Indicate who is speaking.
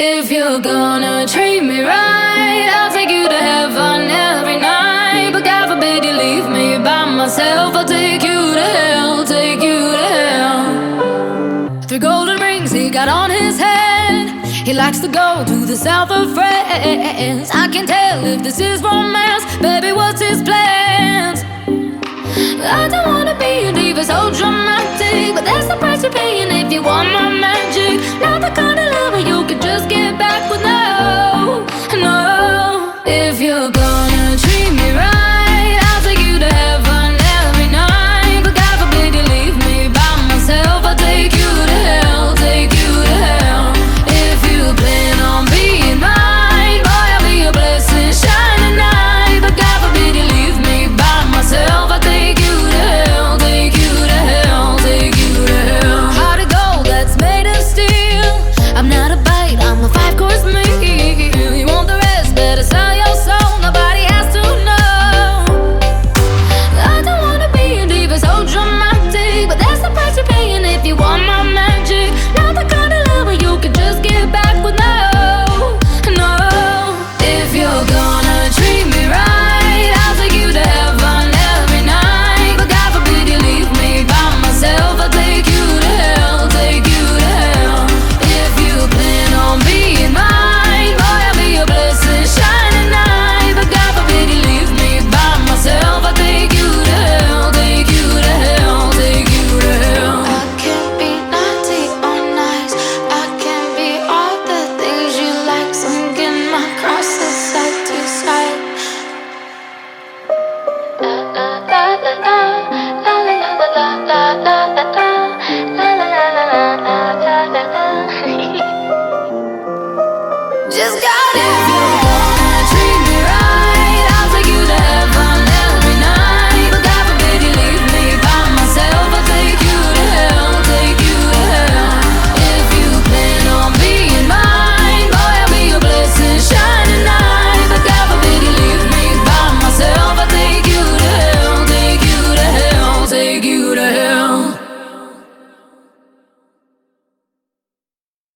Speaker 1: If you're gonna treat me right, I'll take you to heaven every night. But God forbid you leave me by myself. I'll take you to hell, take you to hell. Three golden rings he got on his head. He likes to go to the south of France. I can tell if this is romance, baby.